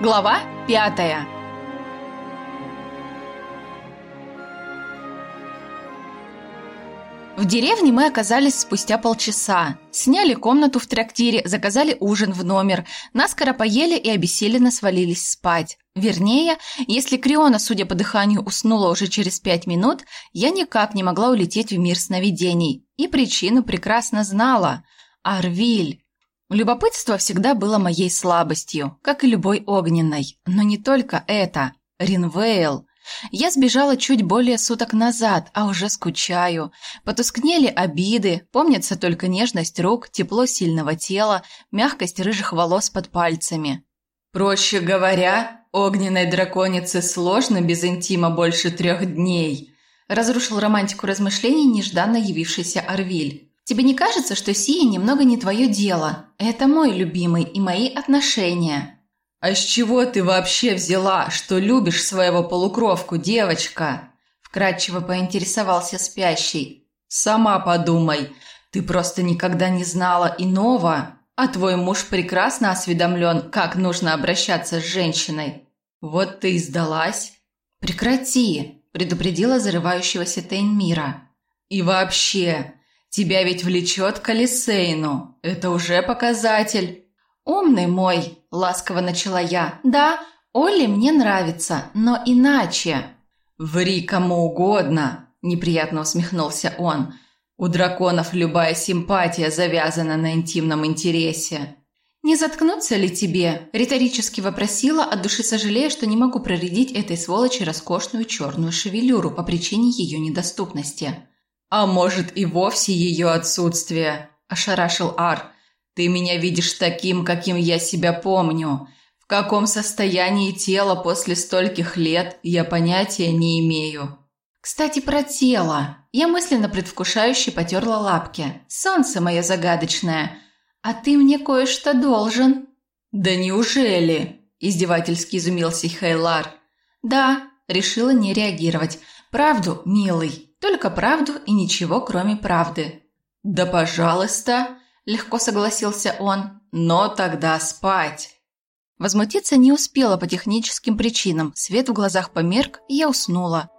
Глава пятая В деревне мы оказались спустя полчаса. Сняли комнату в трактире, заказали ужин в номер, наскоро поели и обессиленно свалились спать. Вернее, если Криона, судя по дыханию, уснула уже через пять минут, я никак не могла улететь в мир сновидений. И причину прекрасно знала. Арвиль. Любопытство всегда было моей слабостью, как и любой огненной. Но не только это. Ринвейл. Я сбежала чуть более суток назад, а уже скучаю. Потускнели обиды, помнится только нежность рук, тепло сильного тела, мягкость рыжих волос под пальцами. Проще говоря, огненной драконице сложно без интима больше трех дней. Разрушил романтику размышлений нежданно явившийся Арвиль. Тебе не кажется, что сие немного не твое дело? Это мой любимый и мои отношения. «А с чего ты вообще взяла, что любишь своего полукровку, девочка?» Вкратчиво поинтересовался спящий. «Сама подумай, ты просто никогда не знала иного, а твой муж прекрасно осведомлен, как нужно обращаться с женщиной. Вот ты и сдалась». «Прекрати!» – предупредила зарывающегося Тейнмира. «И вообще, тебя ведь влечет к Алисейну. Это уже показатель». «Умный мой!» – ласково начала я. «Да, Олли мне нравится, но иначе». «Ври кому угодно!» – неприятно усмехнулся он. «У драконов любая симпатия завязана на интимном интересе». «Не заткнуться ли тебе?» – риторически вопросила, от души сожалея, что не могу проредить этой сволочи роскошную черную шевелюру по причине ее недоступности. «А может и вовсе ее отсутствие?» – ошарашил Ар. Ты меня видишь таким, каким я себя помню. В каком состоянии тело после стольких лет, я понятия не имею. Кстати, про тело. Я мысленно предвкушающе потерла лапки. Солнце мое загадочное. А ты мне кое-что должен. Да неужели? Издевательски изумился Хейлар. Да, решила не реагировать. Правду, милый. Только правду и ничего, кроме правды. Да пожалуйста легко согласился он. Но тогда спать. Возмутиться не успела по техническим причинам. Свет в глазах померк, и я уснула.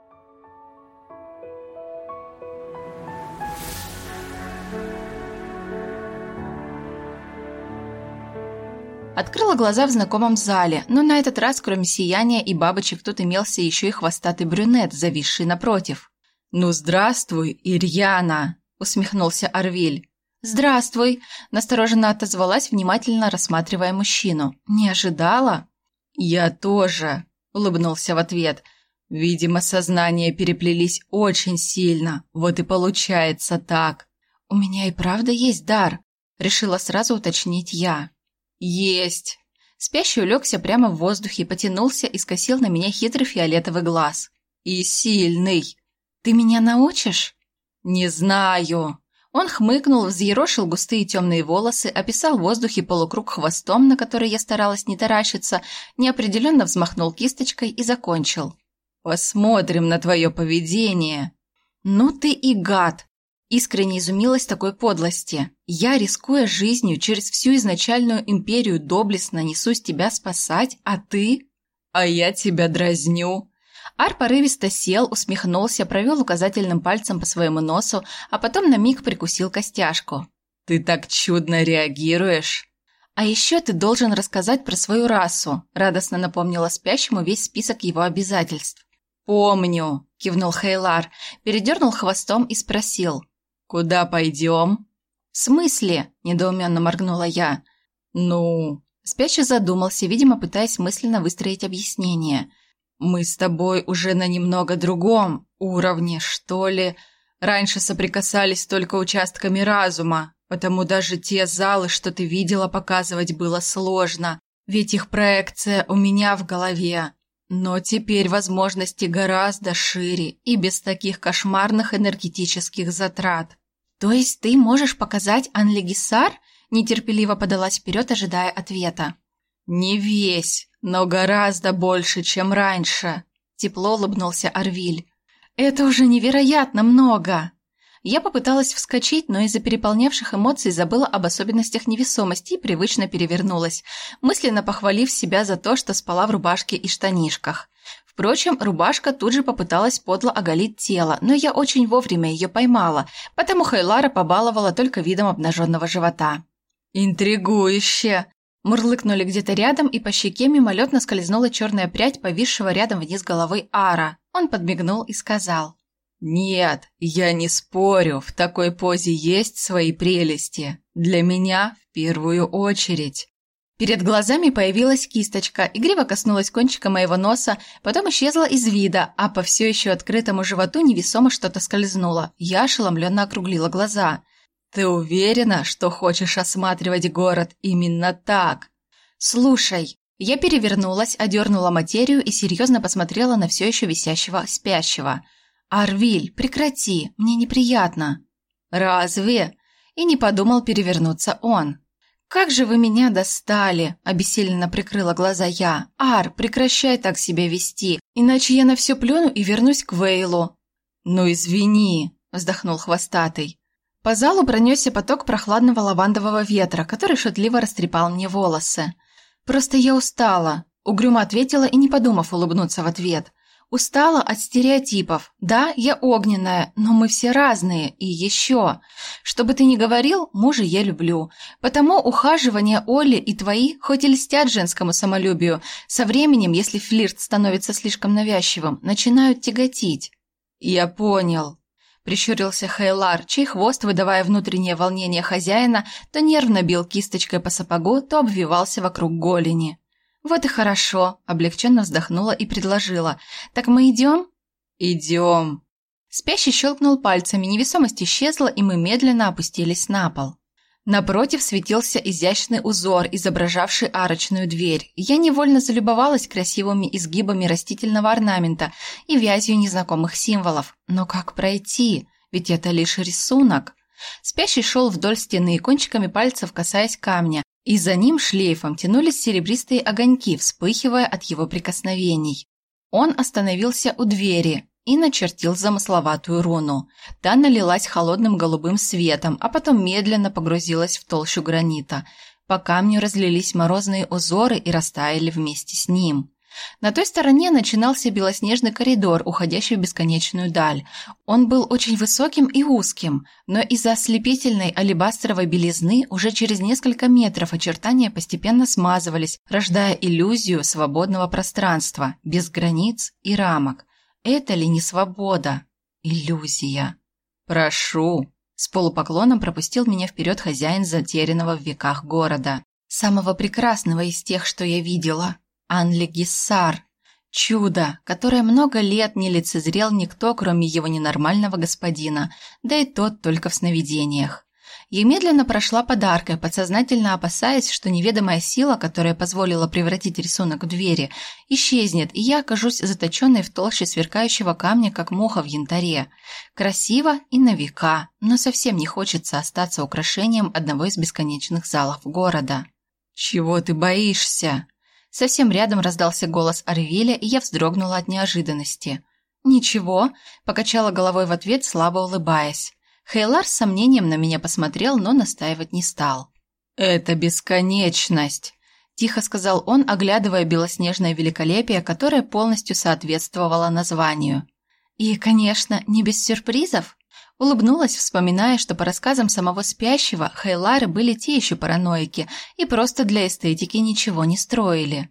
Открыла глаза в знакомом зале, но на этот раз, кроме сияния и бабочек, тут имелся еще и хвостатый брюнет, зависший напротив. «Ну, здравствуй, Ирьяна!» – усмехнулся Арвиль. «Здравствуй!» – настороженно отозвалась, внимательно рассматривая мужчину. «Не ожидала?» «Я тоже!» – улыбнулся в ответ. «Видимо, сознания переплелись очень сильно, вот и получается так». «У меня и правда есть дар», – решила сразу уточнить я. «Есть!» Спящий улегся прямо в воздухе, потянулся и скосил на меня хитрый фиолетовый глаз. «И сильный!» «Ты меня научишь?» «Не знаю!» Он хмыкнул, взъерошил густые темные волосы, описал в воздухе полукруг хвостом, на который я старалась не таращиться, неопределенно взмахнул кисточкой и закончил. «Посмотрим на твое поведение». «Ну ты и гад!» Искренне изумилась такой подлости. «Я, рискуя жизнью, через всю изначальную империю доблестно несусь тебя спасать, а ты...» «А я тебя дразню», Ар порывисто сел, усмехнулся, провел указательным пальцем по своему носу, а потом на миг прикусил костяшку. «Ты так чудно реагируешь!» «А еще ты должен рассказать про свою расу», – радостно напомнила спящему весь список его обязательств. «Помню», – кивнул Хейлар, передернул хвостом и спросил. «Куда пойдем?» «В смысле?» – недоуменно моргнула я. «Ну...» Спящий задумался, видимо, пытаясь мысленно выстроить объяснение. Мы с тобой уже на немного другом уровне, что ли. Раньше соприкасались только участками разума, потому даже те залы, что ты видела, показывать было сложно, ведь их проекция у меня в голове. Но теперь возможности гораздо шире и без таких кошмарных энергетических затрат. То есть ты можешь показать Анлегисар? Нетерпеливо подалась вперед, ожидая ответа. Не весь, но гораздо больше, чем раньше», – тепло улыбнулся Арвиль. «Это уже невероятно много!» Я попыталась вскочить, но из-за переполнявших эмоций забыла об особенностях невесомости и привычно перевернулась, мысленно похвалив себя за то, что спала в рубашке и штанишках. Впрочем, рубашка тут же попыталась подло оголить тело, но я очень вовремя ее поймала, потому Хайлара побаловала только видом обнаженного живота. «Интригующе!» Мурлыкнули где-то рядом, и по щеке мимолетно скользнула черная прядь повисшего рядом вниз головы Ара. Он подмигнул и сказал. «Нет, я не спорю, в такой позе есть свои прелести. Для меня в первую очередь». Перед глазами появилась кисточка, игриво коснулась кончика моего носа, потом исчезла из вида, а по все еще открытому животу невесомо что-то скользнуло. Я ошеломленно округлила глаза. «Ты уверена, что хочешь осматривать город именно так?» «Слушай». Я перевернулась, одернула материю и серьезно посмотрела на все еще висящего спящего. «Арвиль, прекрати, мне неприятно». «Разве?» И не подумал перевернуться он. «Как же вы меня достали!» – обессиленно прикрыла глаза я. «Ар, прекращай так себя вести, иначе я на все плюну и вернусь к Вейлу». «Ну извини», – вздохнул хвостатый. По залу пронесся поток прохладного лавандового ветра, который шутливо растрепал мне волосы. «Просто я устала», – угрюмо ответила и не подумав улыбнуться в ответ. Устала от стереотипов. Да, я огненная, но мы все разные. И еще. Что бы ты ни говорил, мужа я люблю. Потому ухаживания Олли и твои, хоть и льстят женскому самолюбию, со временем, если флирт становится слишком навязчивым, начинают тяготить. Я понял. Прищурился Хейлар, чей хвост, выдавая внутреннее волнение хозяина, то нервно бил кисточкой по сапогу, то обвивался вокруг голени. «Вот и хорошо», – облегченно вздохнула и предложила. «Так мы идем?» «Идем». Спящий щелкнул пальцами, невесомость исчезла, и мы медленно опустились на пол. Напротив светился изящный узор, изображавший арочную дверь. Я невольно залюбовалась красивыми изгибами растительного орнамента и вязью незнакомых символов. Но как пройти? Ведь это лишь рисунок. Спящий шел вдоль стены, кончиками пальцев касаясь камня, и за ним шлейфом тянулись серебристые огоньки, вспыхивая от его прикосновений. Он остановился у двери и начертил замысловатую руну. Та налилась холодным голубым светом, а потом медленно погрузилась в толщу гранита. По камню разлились морозные узоры и растаяли вместе с ним. На той стороне начинался белоснежный коридор, уходящий в бесконечную даль. Он был очень высоким и узким, но из-за ослепительной алебастровой белизны уже через несколько метров очертания постепенно смазывались, рождая иллюзию свободного пространства, без границ и рамок. Это ли не свобода? Иллюзия. «Прошу!» С полупоклоном пропустил меня вперед хозяин затерянного в веках города. Самого прекрасного из тех, что я видела. Анли Гиссар. Чудо, которое много лет не лицезрел никто, кроме его ненормального господина, да и тот только в сновидениях. Я медленно прошла подаркой, подсознательно опасаясь, что неведомая сила, которая позволила превратить рисунок в двери, исчезнет, и я окажусь заточенной в толще сверкающего камня, как муха в янтаре. Красиво и на века, но совсем не хочется остаться украшением одного из бесконечных залов города. «Чего ты боишься?» Совсем рядом раздался голос Арвиля, и я вздрогнула от неожиданности. «Ничего», – покачала головой в ответ, слабо улыбаясь. Хейлар с сомнением на меня посмотрел, но настаивать не стал. «Это бесконечность», – тихо сказал он, оглядывая белоснежное великолепие, которое полностью соответствовало названию. «И, конечно, не без сюрпризов?» Улыбнулась, вспоминая, что по рассказам самого спящего Хейлары были те еще параноики и просто для эстетики ничего не строили.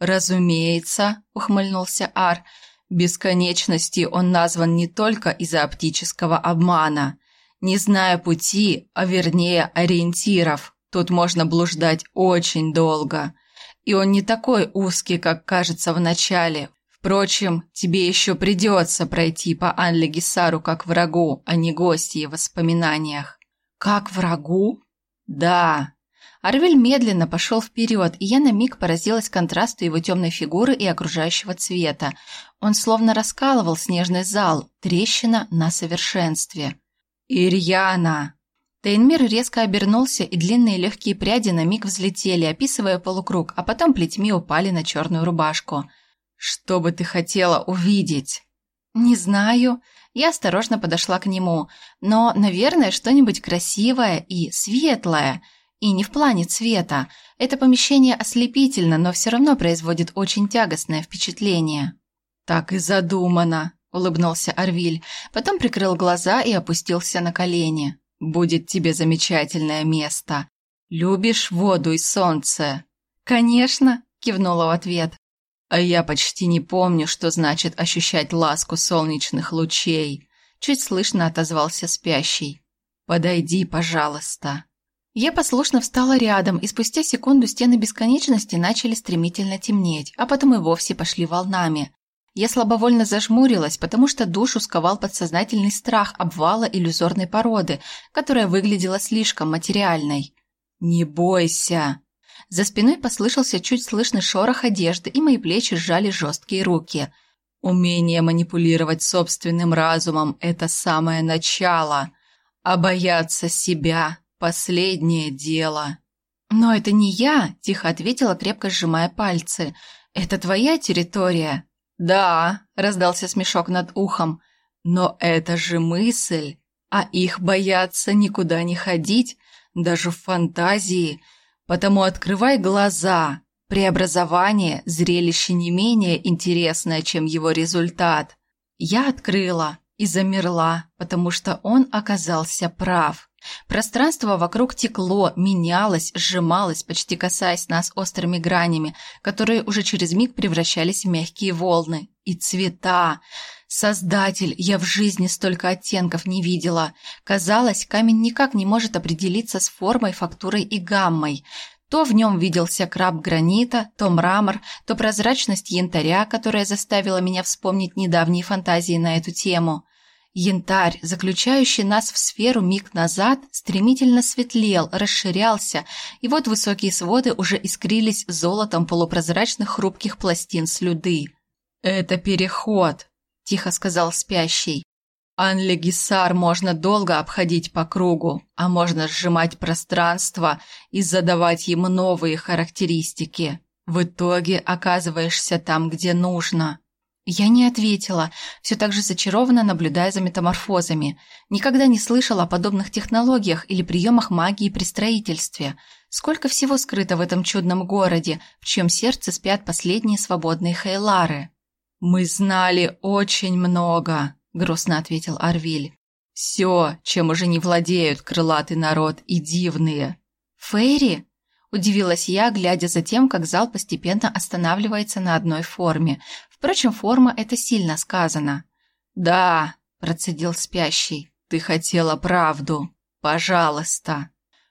«Разумеется», – ухмыльнулся Ар, – «бесконечности он назван не только из-за оптического обмана. Не зная пути, а вернее ориентиров, тут можно блуждать очень долго. И он не такой узкий, как кажется в начале, Впрочем, тебе еще придется пройти по Анле Гисару как врагу, а не гости в воспоминаниях. Как врагу? Да. Арвель медленно пошел вперед, и я на миг поразилась контрасту его темной фигуры и окружающего цвета. Он словно раскалывал снежный зал, трещина на совершенстве. «Ирьяна!» Тейнмир резко обернулся, и длинные легкие пряди на миг взлетели, описывая полукруг, а потом плетьми упали на черную рубашку – «Что бы ты хотела увидеть?» Не знаю. Я осторожно подошла к нему. Но, наверное, что-нибудь красивое и светлое. И не в плане цвета. Это помещение ослепительно, но все равно производит очень тягостное впечатление. Так и задумано, улыбнулся Арвиль. Потом прикрыл глаза и опустился на колени. Будет тебе замечательное место. Любишь воду и солнце? Конечно, кивнула в ответ. А я почти не помню, что значит ощущать ласку солнечных лучей. Чуть слышно отозвался спящий. Подойди, пожалуйста. Я послушно встала рядом, и спустя секунду стены бесконечности начали стремительно темнеть, а потом и вовсе пошли волнами. Я слабовольно зажмурилась, потому что душу сковал подсознательный страх обвала иллюзорной породы, которая выглядела слишком материальной. «Не бойся!» За спиной послышался чуть слышный шорох одежды, и мои плечи сжали жесткие руки. «Умение манипулировать собственным разумом – это самое начало, а бояться себя – последнее дело». «Но это не я», – тихо ответила, крепко сжимая пальцы. «Это твоя территория». «Да», – раздался смешок над ухом, – «но это же мысль, а их бояться никуда не ходить, даже в фантазии, потому открывай глаза, преобразование – зрелище не менее интересное, чем его результат». Я открыла и замерла, потому что он оказался прав. Пространство вокруг текло, менялось, сжималось, почти касаясь нас острыми гранями, которые уже через миг превращались в мягкие волны. И цвета. Создатель, я в жизни столько оттенков не видела. Казалось, камень никак не может определиться с формой, фактурой и гаммой. То в нем виделся краб гранита, то мрамор, то прозрачность янтаря, которая заставила меня вспомнить недавние фантазии на эту тему. Янтарь, заключающий нас в сферу миг назад, стремительно светлел, расширялся, и вот высокие своды уже искрились золотом полупрозрачных хрупких пластин слюды. «Это переход», – тихо сказал спящий. Анлегисар можно долго обходить по кругу, а можно сжимать пространство и задавать ему новые характеристики. В итоге оказываешься там, где нужно. Я не ответила, все так же зачарованно наблюдая за метаморфозами. Никогда не слышала о подобных технологиях или приемах магии при строительстве. Сколько всего скрыто в этом чудном городе, в чьем сердце спят последние свободные хейлары. «Мы знали очень много», — грустно ответил Арвиль. «Все, чем уже не владеют крылатый народ и дивные». «Фейри?» Удивилась я, глядя за тем, как зал постепенно останавливается на одной форме. Впрочем, форма – это сильно сказано. «Да», – процедил спящий, – «ты хотела правду. Пожалуйста».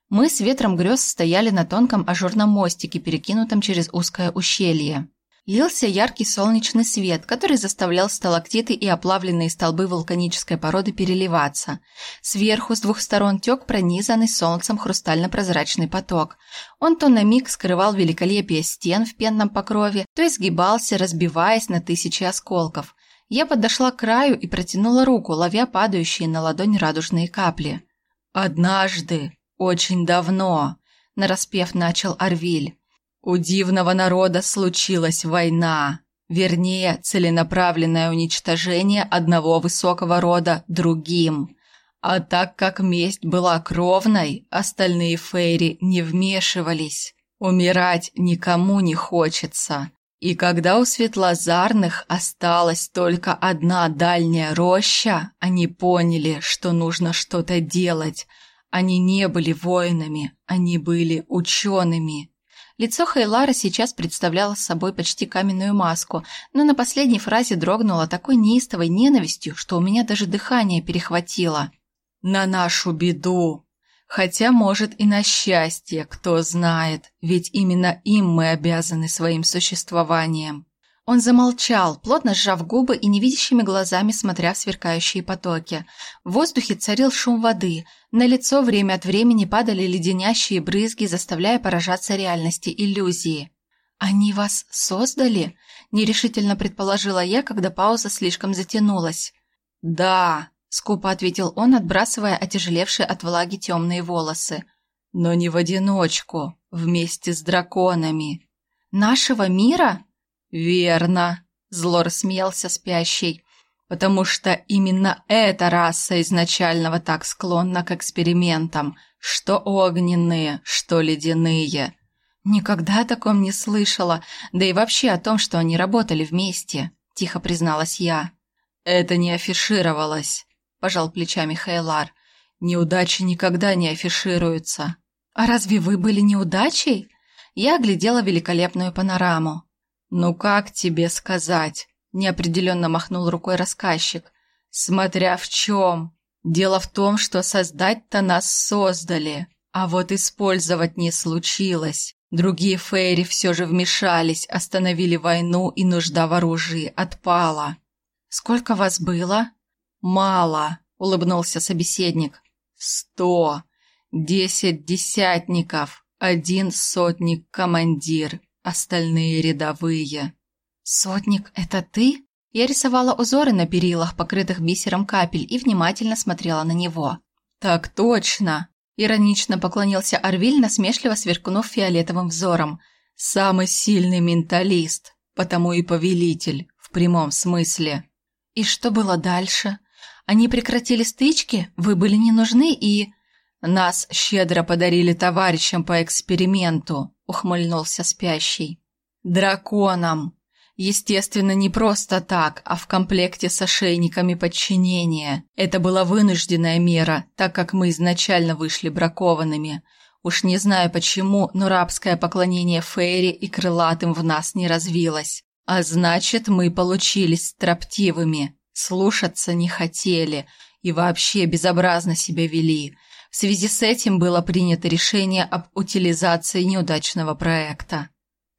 Мы с ветром грез стояли на тонком ажурном мостике, перекинутом через узкое ущелье. Лился яркий солнечный свет, который заставлял сталактиты и оплавленные столбы вулканической породы переливаться. Сверху с двух сторон тек пронизанный солнцем хрустально-прозрачный поток. Он то на миг скрывал великолепие стен в пенном покрове, то изгибался, разбиваясь на тысячи осколков. Я подошла к краю и протянула руку, ловя падающие на ладонь радужные капли. «Однажды, очень давно», – нараспев начал Арвиль, у дивного народа случилась война, вернее, целенаправленное уничтожение одного высокого рода другим. А так как месть была кровной, остальные фейри не вмешивались. Умирать никому не хочется. И когда у светлозарных осталась только одна дальняя роща, они поняли, что нужно что-то делать. Они не были воинами, они были учеными. Лицо Хейлара сейчас представляло собой почти каменную маску, но на последней фразе дрогнуло такой неистовой ненавистью, что у меня даже дыхание перехватило. «На нашу беду!» Хотя, может, и на счастье, кто знает, ведь именно им мы обязаны своим существованием. Он замолчал, плотно сжав губы и невидящими глазами смотря в сверкающие потоки. В воздухе царил шум воды. На лицо время от времени падали леденящие брызги, заставляя поражаться реальности иллюзии. «Они вас создали?» – нерешительно предположила я, когда пауза слишком затянулась. «Да», – скупо ответил он, отбрасывая отяжелевшие от влаги темные волосы. «Но не в одиночку, вместе с драконами». «Нашего мира?» «Верно», – зло рассмеялся спящий. потому что именно эта раса изначального так склонна к экспериментам, что огненные, что ледяные. Никогда о таком не слышала, да и вообще о том, что они работали вместе, тихо призналась я. Это не афишировалось, пожал плечами Хейлар. Неудачи никогда не афишируются. А разве вы были неудачей? Я оглядела великолепную панораму. Ну как тебе сказать? неопределенно махнул рукой рассказчик. Смотря в чем. Дело в том, что создать-то нас создали, а вот использовать не случилось. Другие фейри все же вмешались, остановили войну, и нужда в оружии отпала. «Сколько вас было?» «Мало», — улыбнулся собеседник. «Сто. Десять десятников. Один сотник-командир. Остальные рядовые». «Сотник, это ты?» Я рисовала узоры на перилах, покрытых бисером капель, и внимательно смотрела на него. «Так точно!» Иронично поклонился Арвиль, насмешливо сверкнув фиолетовым взором. «Самый сильный менталист, потому и повелитель, в прямом смысле». «И что было дальше? Они прекратили стычки? Вы были не нужны и...» «Нас щедро подарили товарищам по эксперименту», — ухмыльнулся спящий. «Драконам!» Естественно, не просто так, а в комплекте с ошейниками подчинения. Это была вынужденная мера, так как мы изначально вышли бракованными. Уж не знаю почему, но рабское поклонение Фейри и крылатым в нас не развилось. А значит, мы получились строптивыми, слушаться не хотели и вообще безобразно себя вели. В связи с этим было принято решение об утилизации неудачного проекта.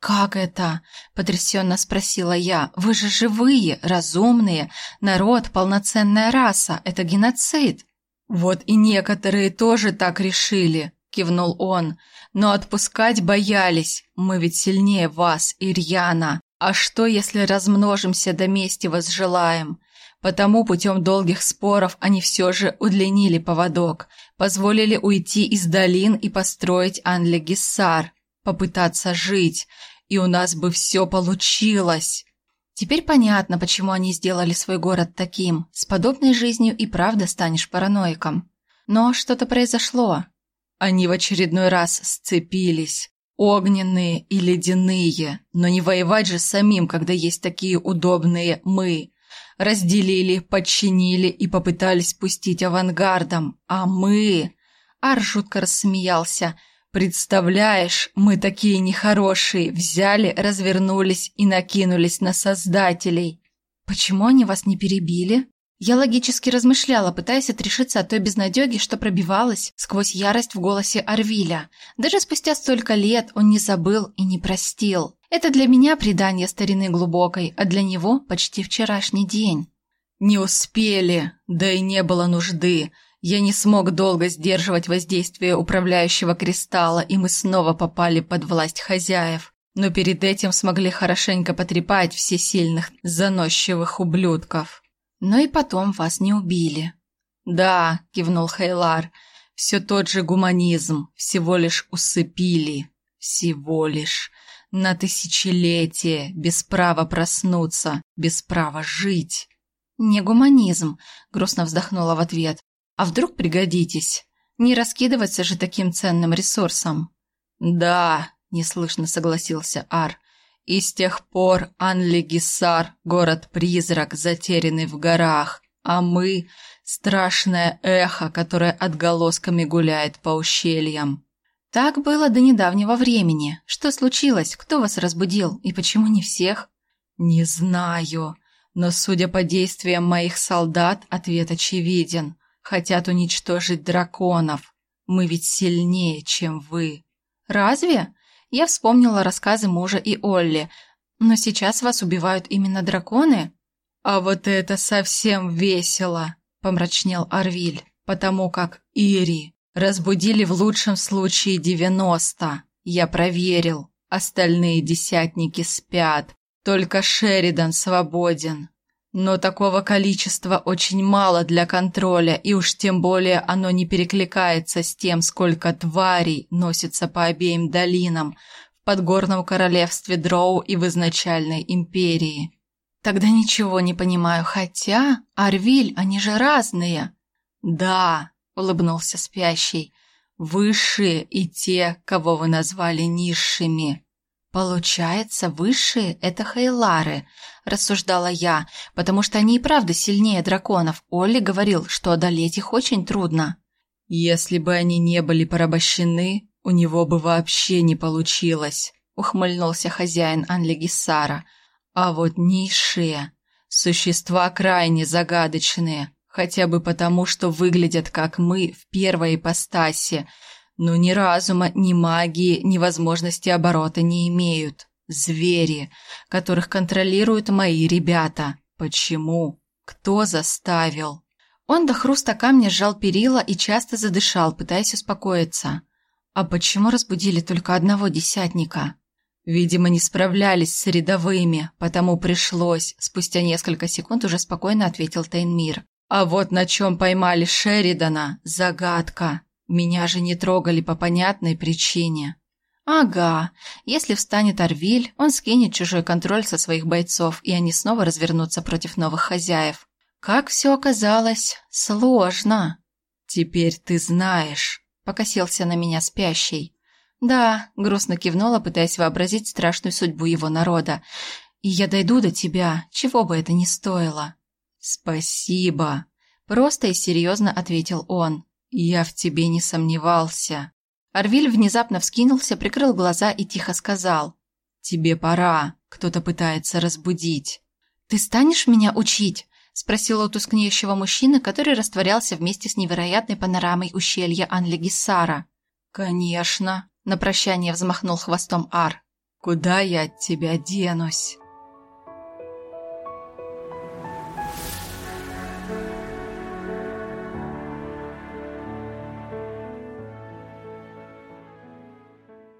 «Как это?» – потрясенно спросила я. «Вы же живые, разумные, народ, полноценная раса. Это геноцид». «Вот и некоторые тоже так решили», – кивнул он. «Но отпускать боялись. Мы ведь сильнее вас, Ирьяна. А что, если размножимся до мести возжелаем?» Потому путем долгих споров они все же удлинили поводок, позволили уйти из долин и построить Анлегиссар, попытаться жить, и у нас бы все получилось. Теперь понятно, почему они сделали свой город таким. С подобной жизнью и правда станешь параноиком. Но что-то произошло. Они в очередной раз сцепились. Огненные и ледяные. Но не воевать же самим, когда есть такие удобные «мы». Разделили, подчинили и попытались пустить авангардом. А мы... Ар рассмеялся. Представляешь, мы такие нехорошие, взяли, развернулись и накинулись на создателей. Почему они вас не перебили? Я логически размышляла, пытаясь отрешиться от той безнадеги, что пробивалась сквозь ярость в голосе Арвиля. Даже спустя столько лет он не забыл и не простил. Это для меня предание старины глубокой, а для него почти вчерашний день. Не успели, да и не было нужды. Я не смог долго сдерживать воздействие управляющего кристалла, и мы снова попали под власть хозяев. Но перед этим смогли хорошенько потрепать всесильных заносчивых ублюдков. Но и потом вас не убили. Да, кивнул Хейлар. Все тот же гуманизм, всего лишь усыпили. Всего лишь. На тысячелетие, без права проснуться, без права жить. «Не гуманизм», — грустно вздохнула в ответ. А вдруг пригодитесь? Не раскидываться же таким ценным ресурсом. Да, неслышно согласился Ар. И с тех пор Анлигисар – город-призрак, затерянный в горах, а мы – страшное эхо, которое отголосками гуляет по ущельям. Так было до недавнего времени. Что случилось? Кто вас разбудил? И почему не всех? Не знаю, но, судя по действиям моих солдат, ответ очевиден. Хотят уничтожить драконов. Мы ведь сильнее, чем вы. Разве? Я вспомнила рассказы мужа и Олли. Но сейчас вас убивают именно драконы? А вот это совсем весело, помрачнел Арвиль, потому как Ири разбудили в лучшем случае девяносто. Я проверил. Остальные десятники спят. Только Шеридан свободен. Но такого количества очень мало для контроля, и уж тем более оно не перекликается с тем, сколько тварей носится по обеим долинам в подгорном королевстве Дроу и в изначальной империи. Тогда ничего не понимаю, хотя, Арвиль, они же разные. Да, улыбнулся спящий. Высшие и те, кого вы назвали низшими. Получается, высшие – это хейлары, рассуждала я, потому что они и правда сильнее драконов. Олли говорил, что одолеть их очень трудно. Если бы они не были порабощены, у него бы вообще не получилось, ухмыльнулся хозяин Анлегисара. А вот низшие – существа крайне загадочные, хотя бы потому, что выглядят как мы в первой ипостаси, но ни разума, ни магии, ни возможности оборота не имеют. Звери, которых контролируют мои ребята. Почему? Кто заставил? Он до хруста камня сжал перила и часто задышал, пытаясь успокоиться. А почему разбудили только одного десятника? Видимо, не справлялись с рядовыми, потому пришлось, спустя несколько секунд уже спокойно ответил Тайнмир. А вот на чем поймали Шеридана – загадка. Меня же не трогали по понятной причине. Ага, если встанет Арвиль, он скинет чужой контроль со своих бойцов, и они снова развернутся против новых хозяев. Как все оказалось сложно. Теперь ты знаешь, покосился на меня спящий. Да, грустно кивнула, пытаясь вообразить страшную судьбу его народа. И я дойду до тебя, чего бы это ни стоило. «Спасибо», – просто и серьезно ответил он. «Я в тебе не сомневался». Арвиль внезапно вскинулся, прикрыл глаза и тихо сказал. «Тебе пора, кто-то пытается разбудить». «Ты станешь меня учить?» – спросила у тускнеющего мужчины, который растворялся вместе с невероятной панорамой ущелья Анлегисара. «Конечно», – на прощание взмахнул хвостом Ар. «Куда я от тебя денусь?»